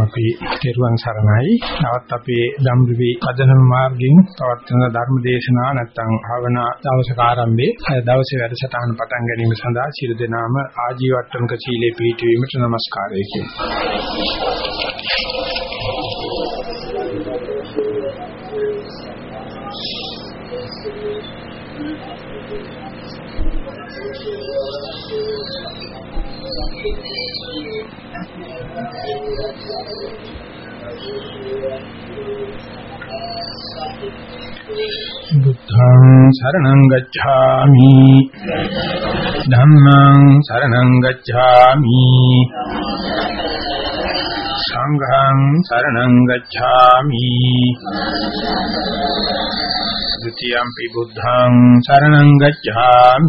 අපි තෙරුවන් සරණයි. තවත් අපේ ධම්රිවි පදනම මාර්ගයෙන් පවත්වන ධර්ම දේශනා නැත්නම් භාවනා දවසක ආරම්භයේ දවසේ වැඩසටහන පටන් ගැනීම සඳහා සියලු දෙනාම ආජීවට්ටමක සීලේ පිළිපීමට নমස්කාරය කියමු. 부탕 사르는 가차미 남망 사르는 가차미 상강 사르는 가차미 드티암피 부탕 사르는 가차미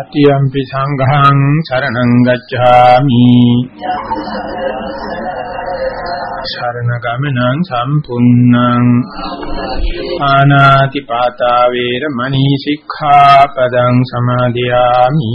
සතියම්පි සංඝං සරණං ගච්ඡාමි සරණ ගමනං සම්පුන්නං ආනාති පාතා වේරමණී සික්ඛාපදං සමාදියාමි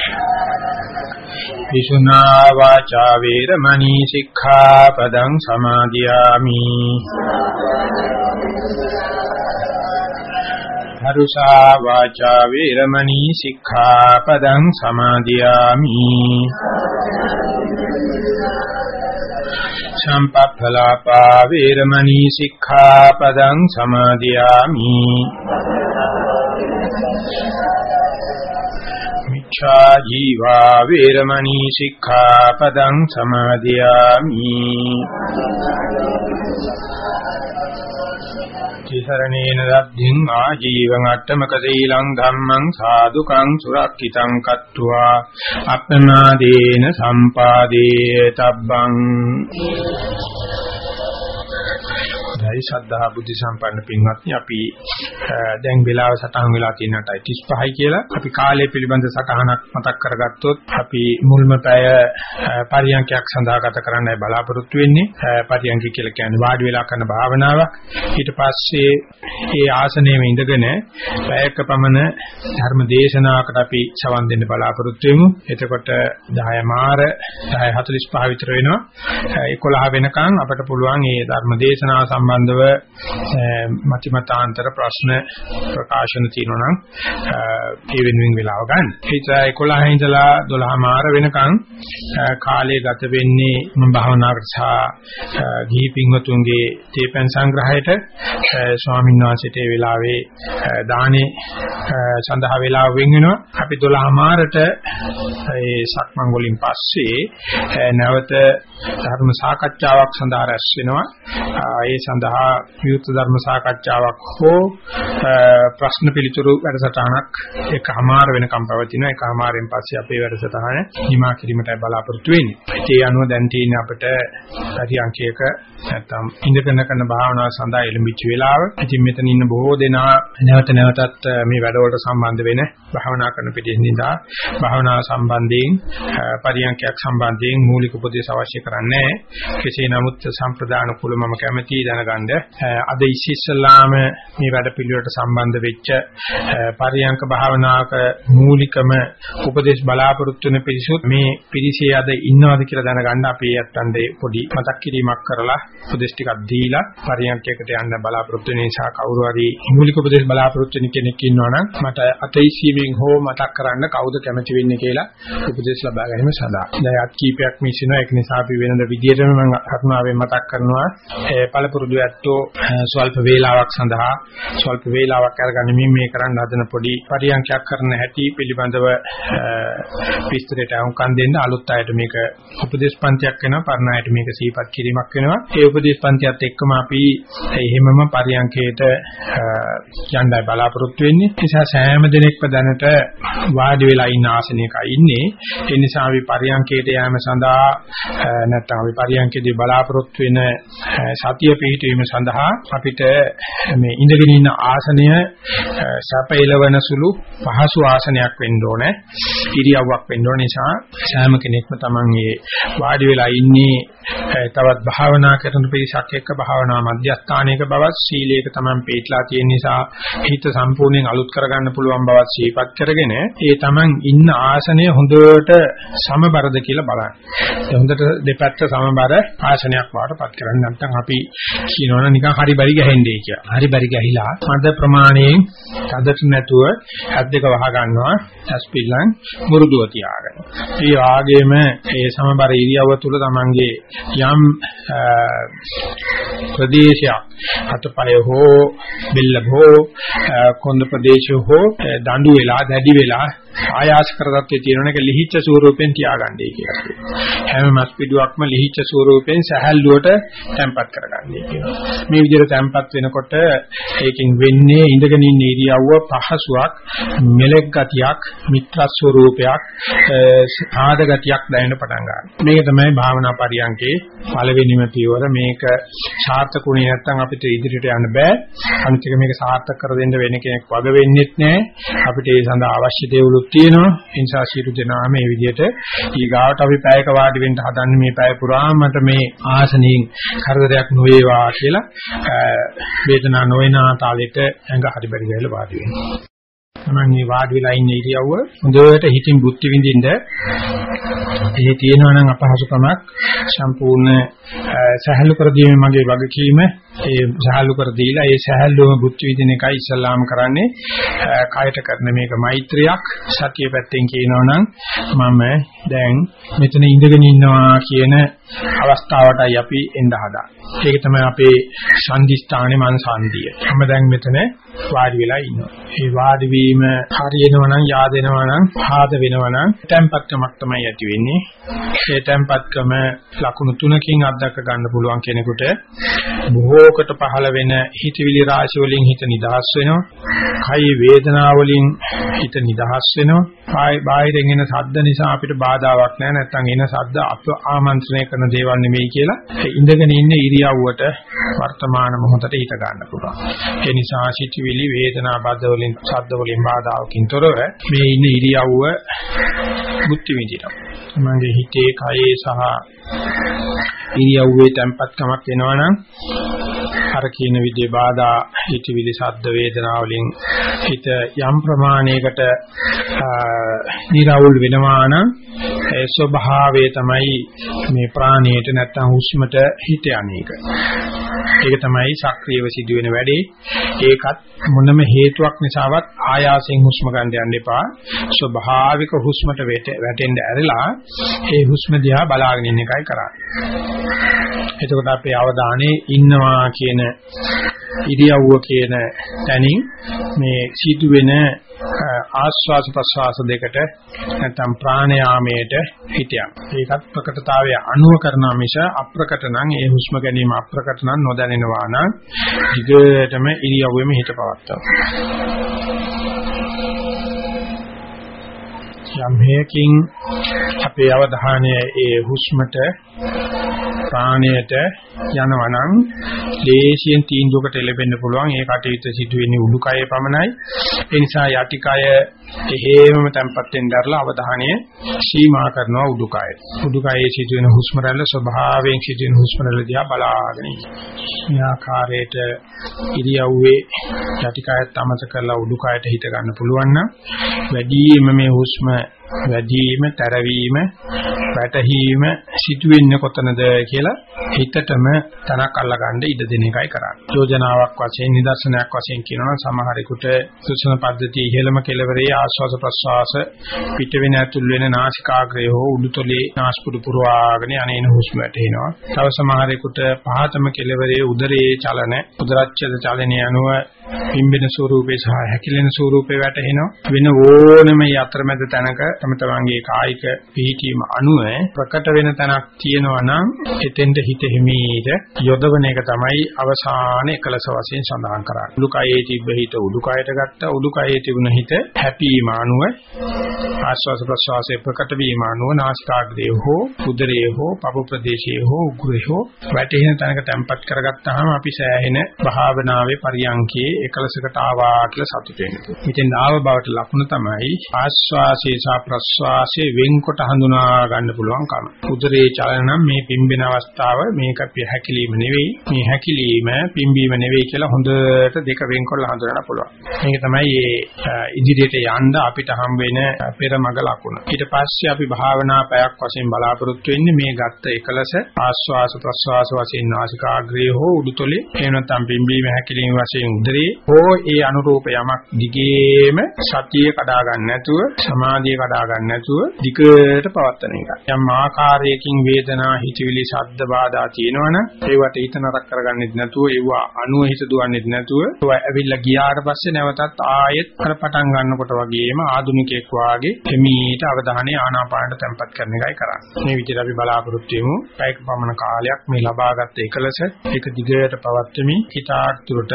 විසුනා වාචා වේරමණී සික්ඛාපදං සමාදියාමි හරුසා වාචා වේරමණී සික්ඛාපදං සමාදියාමි සම්පප්පලාපා වේරමණී සික්ඛාපදං සමාදියාමි මිච්ඡා ජීවා වේරමණී සික්ඛාපදං සමාදියාමි. තිසරණේන රද්ධින් ආජීවං අට්ඨමක සීලං ධම්මං සාදුකං සුරක්ෂිතං කତ୍වා. අප්පමාදේන සම්පාදේ තබ්බං. අවසරයි ශ්‍රද්ධා බුද්ධ සම්පන්න පින්වත්නි අපි දැන් වෙලාව සටහන් වෙලා තියෙන 35යි කියලා. අපි කාලය පිළිබඳ සටහනක් මතක් කරගත්තොත් අපි මුල්ම පැය පරියන්කයක් සඳහා ගත කරන්නයි බලාපොරොත්තු වෙන්නේ. පරියන්ක කියලා කියන්නේ වාඩි වෙලා කරන භාවනාව ඊට පස්සේ ඒ ආසනයේම ඉඳගෙන පැයක පමණ ධර්ම දේශනාවකට අපි සවන් දෙන්න බලාපොරොත්තු වෙමු. එතකොට 10 මාර 10:45 විතර වෙනවා. 11 වෙනකන් අපට පුළුවන් මේ ධර්ම දේශනාව සම්බන්ධ සම්බන්ධව මතිමතාන්තර ප්‍රශ්න ප්‍රකාශන තියෙනවා නම් ඒ වෙනුවෙන් වෙලාව ගන්න. ඒක 11 ඉඳලා 12 මාර වෙනකන් කාලය ගත වෙන්නේ මම භාවනාවට සහ ගිහි පින්වතුන්ගේ තේපැන් සංග්‍රහයට ස්වාමීන් වහන්සේට ඒ වෙලාවේ දානේ සඳහා වෙලාව වෙන් වෙනවා. අපි 12 මාරට ඒ සක්මන් වලින් පස්සේ නැවත ධර්ම සාකච්ඡාවක් සඳහා රැස් වෙනවා. ඒ සඳහා සඳහා විවෘත ධර්ම සාකච්ඡාවක් හෝ ප්‍රශ්න පිළිතුරු වැඩසටහනක් එකමාර වෙනකම් පවතිනවා. එකමාරෙන් පස්සේ අපේ වැඩසටහන නිමා කිරීමටයි බලාපොරොත්තු වෙන්නේ. ඒ අනුව දැන් තියෙන අපිට පරියන්කයක නැත්තම් ඉඳගෙන කරන භාවනාව සඳහා එළඹිච්ච වෙලාව. ඉතින් මෙතන ඉන්න බොහෝ දෙනා නැවත නැවතත් මේ වැඩවලට සම්බන්ධ වෙන භාවනා කරන පිටින්දා භාවනාව සම්බන්ධයෙන් පරියන්කයක් සම්බන්ධයෙන් මූලික උපදේශ අවශ්‍ය කරන්නේ. කෙසේ නමුත් සම්ප්‍රදාන කුල මම කැමැති දැනගන්න කරන්න. අද ඉස්සෙල්ලාම මේ වැඩ පිළිවෙලට සම්බන්ධ වෙච්ච පරියංක භාවනාවක මූලිකම උපදේශ බලාපොරොත්තු වෙන පිරිසුත් මේ පිරිසේ අද ඉන්නවද කියලා දැනගන්න අපි යත්තන්දේ පොඩි මතක් කිරීමක් කරලා උපදේශ ටිකක් දීලා පරියංකයකට යන්න බලාපොරොත්තු වෙන නිසා කවුරු හරි මූලික උපදේශ බලාපොරොත්තු වෙන කෙනෙක් ඉන්නවනම් මට අතීසීමෙන් හෝ මතක් කරන්න කවුද කැමති වෙන්නේ කියලා උපදේශ ලබා ගැනීම සඳහා. දැන් අත් කීපයක් මිසිනවා. ඒක නිසා අපි වෙනද විදියටම මම කරුණාවෙන් මතක් කරනවා. පළපුරුදු ඇත්තෝ ස්වල්ප වේලාවක් සඳහා ස්වල්ප වේලාවක් අරගනිමින් මේ කරන්න හදන පොඩි පරියන්ඛයක් කරන හැටි පිළිබඳව විස්තරයට අහුම්කම් දෙන්න. අලුත් අයට මේක උපදේශ පන්තියක් වෙනවා පරණ අයට මේක සීපත් කිරීමක් වෙනවා. ඒ උපදේශ පන්තියත් එක්කම අපි එහෙමම පරියන්ඛයට යන්නයි බලාපොරොත්තු වෙන්නේ. නිසා සෑම දිනෙකම දැනට වාඩි වෙලා ඉන්න ආසනයකයි ඉන්නේ. ඒ නිසා අපි පරියන්ඛයට යෑම සඳහා නැත්නම් අපි පරියන්ඛයේදී බලාපොරොත්තු වෙන සතිය පිහිටවීම සඳහා අපිට මේ ඉඳගෙන ඉන්න ආසනය සැපයලවන සුළු පහසු ආසනයක් වෙන්න ඕනේ ඉරියව්වක් වෙන්න ඕන නිසා සෑම කෙනෙක්ම Taman මේ වාඩි වෙලා ඉන්නේ තවත් භාවනා කරන පිරිසක් එක්ක භාවනා මධ්‍යස්ථානයක බවත් සීලයක Taman පිටලා තියෙන නිසා හිත සම්පූර්ණයෙන් අලුත් කරගන්න පුළුවන් බවත් සිහිපත් කරගෙන ඒ Taman ඉන්න ආසනය හොඳට සමබරද කියලා බලන්න. ඒ හොඳට දෙපැත්ත සමබර ආසනයක් වාටපත් කරන්න නැත්නම් අපි කියනවනේ නිකන් හරි බරි ගහන්නේ කියලා. හරි බරි ගහිලා මද ප්‍රමාණයෙන් තදට නැතුව හත් දෙක වහ ගන්නවා. ඇස්පිල්ලන් මුරුදුව තියාගෙන. ඒ වාගේම ඒ සමබර ඉරියව්ව තුල තමන්ගේ යම් ප්‍රදේශයක් අතපය හෝ බෙල්ල හෝ කොන්ද ප්‍රදේශ හෝ දඬු වෙලා දැඩි වෙලා ආයාස කරගත්තේ තියෙන එක ලිහිච්ඡ ස්වරූපෙන් තියාගන්නයි කියලා කියනවා. හැම මස් පිටුවක්ම ලිහිච්ඡ ස්වරූපෙන් සහැල්ලුවට තැම්පත් කරගන්නයි කියනවා. මේ විදිහට තැම්පත් වෙනකොට ඒකෙන් වෙන්නේ ඉඳගෙන ඉන්න ඉරියව්ව පහසුවක්, මෙලෙක් ගතියක්, මිත්‍ර ස්වරූපයක්, ආද ගතියක් දැනෙන්න පටන් ගන්නවා. මේක තමයි භාවනා පරියන්කේ පළවෙනිම පියවර. මේක සාර්ථකුනේ නැත්නම් අපිට ඉදිරියට යන්න බෑ. අනිත් එක මේක සාර්ථක කර දෙන්න වෙන කෙනෙක් වග වෙන්නෙත් නෑ. අපිට ඒ සඳහා අවශ්‍ය දේවලු කවුරුත් තියෙනවා. ඒ නිසා සියලු දෙනා මේ විදිහට ඊගාවට අපි පැයක වාඩි වෙන්න හදන්නේ මේ පැය පුරාමට මේ ආසනයෙන් කරදරයක් නොවේවා කියලා වේදනාවක් නොවන තාලෙට ඇඟ හරි බරි ගහලා වාඩි වෙනවා. තමන් මේ වාඩි වෙලා ඉන්න ඉරියව්ව හොඳට හිතින් බුද්ධි විඳින්න ඒ තියෙනවා නම් අපහසුකමක්. සම්පූර්ණ සහැල්ලු කර දීමේ මගේ වගකීම. ඒ සහැල්ලු කර දීලා ඒ සහැල්ලුවම බුද්ධ විදින එකයි ඉස්සල්ලාම කරන්නේ. කයට කරන මේක මෛත්‍රියක්. සතිය පැත්තෙන් කියනවා නම් මම දැන් මෙතන ඉඳගෙන ඉන්නවා කියන අවස්ථාවටයි අපි එන්න හදා. ඒක තමයි අපේ සංදිස්ථානේ මන් සංදිය. මම දැන් මෙතන වාඩි වෙලා ඉන්නවා. ඒ වාඩි වීම හරියනවා නම් yaadෙනවා නම් ආද වෙනවා නම් tempatකමක් තමයි ඇති වෙන්නේ. ඒ tempatකම ලකුණු තුනකින් අත්දක ගන්න පුළුවන් කෙනෙකුට බොහෝකට පහළ වෙන හිතවිලි රාශි වලින් හිත නිදහස් වෙනවා. කයි වේදනා වලින් හිත නිදහස් වෙනවා. කාය බාහිරින් එන ශබ්ද නිසා අපිට බාධාවක් නැහැ. නැත්නම් එන ශබ්ද අප ආමන්ත්‍රණය කරන දේවල් නෙමෙයි කියලා ඉඳගෙන ඉන්න ඉරියව්වට වර්තමාන මොහොතට හිත ගන්න පුළුවන්. ඒ නිසා සිටිවිලි වේදනා බද්ධ වලින් ශබ්ද වලින් බාධාවකින් තොරව මේ ඉන්න ඉරියව්ව බුද්ධි විදිනවා. මගේ හිතේ කයේ සහ ඉරියව්වේ tempatකමක් වෙනවනම් අර කියන විදිහේ බාධා හිතවිලි ශබ්ද වේදනා වලින් හිත යම් ප්‍රමාණයකට නිරවුල් වෙනවා නම් ඒ ස්වභාවය තමයි මේ ප්‍රාණයට නැත්තම් හුස්මට හිත යන්නේක. ඒක තමයි සක්‍රියව සිදුවෙන වැඩේ. ඒකත් මොනම හේතුවක් නිසාවත් ආයාසයෙන් හුස්ම ගන්න යන්න එපා. ස්වභාවික හුස්මට වැටෙන්න ඇරලා ඒ හුස්ම දිහා බලාගෙන ඉන්න එකයි කරන්නේ. එතකොට අපේ අවධානය ඉන්නවා කියන ඉරියව්ව කියන තැනින් මේ සිදුවෙන ආස්වාස ප්‍රස්වාස දෙකට නැත්නම් ප්‍රාණයාමයට හිතයක්. ඒකත් ප්‍රකටතාවය අනුව කරන මිස අප්‍රකට නම් ඒ හුස්ම ගැනීම අප්‍රකට නම් නොදැනෙනවා නම් ඊගටම ඉරියව්වෙම හිත පවත්තා. යම් හේකින් අපේ අවධානය ඒ හුස්මට ප්‍රාණයට යනවා නම් දේශයෙන් තීන්දුවකට එළඹෙන්න පුළුවන්. ඒ කටයුත්ත සිදු වෙන්නේ උඩුකයේ පමණයි. ඒ නිසා යටිකය එහෙමම තැම්පත් වෙන්න දරලා අවධානය සීමා කරනවා උඩුකයට උඩුකයේ සිදුවෙන හුස්ම රැල්ල ස්වභාවයෙන් සිදුවෙන හුස්ම රැල්ල දිහා බලාගෙන මේ ආකාරයට ඉරියව්වේ යටිකයත් අමතක කරලා උඩුකයට හිත ගන්න පුළුවන් නම් වැඩිම මේ හුස්ම වැඩිම තරවීම වැටහීම සිදුවෙන්නේ කොතනද කියලා හිතටම තනක් අල්ලගන්න ඉඩ දෙන එකයි කරන්නේ. යෝජනාවක් වශයෙන් නිදර්ශනයක් වශයෙන් කියනවා සමහරෙකුට සුසන පද්ධතිය ඉහෙළම කෙලවරේ ආශ්වාස ප්‍රශ්වාස පිට වෙන ඇතුල් වෙන නාසිකාග්‍රය හෝ උඩුතොලේ නාස්පුඩු පුරවාගෙන යනේන හුස්ම වැටෙනවා. තව සමහරෙකුට පහතම කෙලවරේ උදරයේ චලන උදරච්ඡද චලනය අනුව පිම්බෙන ස්වරූපේ සහ හැකිලෙන ස්වරූපේ වැටෙනවා. වෙන ඕනම යතරමැද තැනක තම තමන්ගේ කායික පිහිටීම අනුව ප්‍රකට වෙන තැනක් තියෙනවා නම් එතෙන්ට හිත හිමීට යොදවන එක තමයි අවසාන එකලස වශයෙන් සඳහන් කරන්නේ. උඩුකයේ තිබ්බ හිත උඩුකයට ගත්තා. උඩුකයේ තිබුණ හිත හැපීම අනුව ආශ්වාස ප්‍රශ්වාසයේ ප්‍රකට වීම අනුව නාසිකාග්‍රයේ හෝ උදරයේ හෝ පපු ප්‍රදේශයේ හෝ උග්‍රේ හෝ වැටෙන තැනක තැම්පත් කරගත්තාම අපි සෑහෙන භාවනාවේ පරියන්කේ එකලසකට ආවා කියලා සතුට වෙනවා. ඉතින් ආව බවට ලකුණ තමයි ආශ්වාසයේ සහ ප්‍රශ්වාසයේ වෙන්කොට හඳුනා ගන්න පුළුවන් කම. උදරයේ චලනම් මේ පිම්බෙන අවස්ථාව මේක හැකිලිම නෙවෙයි. මේ හැකිලිම පිම්බීම නෙවෙයි කියලා හොඳට දෙක වෙන්කොල්ල හඳුනන්න පුළුවන්. මේක තමයි මේ ඉදිරියට යන්න අපිට හම් වෙන පෙරමග ලකුණ. ඊට පස්සේ අපි භාවනා පැයක් වශයෙන් බලාපොරොත්තු වෙන්නේ මේ ගත්ත එකලස ආශ්වාස ප්‍රශ්වාස වශයෙන් නාසිකාග්‍රේ හෝ උඩුතොලේ එහෙම නැත්නම් පිම්බීම හැකිලිම වශයෙන් උදරේ හෝ ඒ අනුරූප යමක් දිගේම සතිය කඩා ගන්න නැතුව සමාධිය කඩා ගන්න නැතුව දිගට පවත්වන එක. යම් ආකාරයකින් වේදනා හිතවිලි ශබ්ද බාධා තියෙනවනම් ඒවට හිත නරක කරගන්නෙත් නැතුව ඒවා අනුව හිත දුවන්නෙත් නැතුව ඒවා ඇවිල්ලා ගියාට පස්සේ නැවතත් ආයෙත් අර පටන් ගන්නකොට වගේම ආදුනිකයෙක් වාගේ එමීට අවධානය ආනාපානට තැම්පත් කරන එකයි කරන්නේ. මේ විදිහට අපි බලාපොරොත්තු වෙමු. පැයක පමණ කාලයක් මේ ලබාගත් එකලස ඒක දිගට පවත්වමින් හිතාර්ථුරට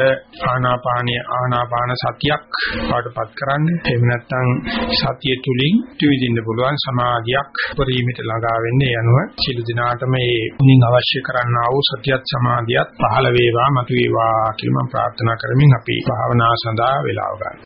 ආනාපානීය ආනාපාන සතියක් පාඩපත් කරන්නේ. එහෙම නැත්නම් සතිය තුලින් ත්‍විදින්න පුළුවන් සමාධියක් පරිමිත ළඟා වෙන්නේ යනුව සිළු දිනාටම මේ මුලින් අවශ්‍ය කරන්නා වූ සතියත් සමාධියත් පහළ වේවා මතු වේවා කියලා මම ප්‍රාර්ථනා කරමින් අපි භාවනා සඳහා වේලාව ගන්නවා.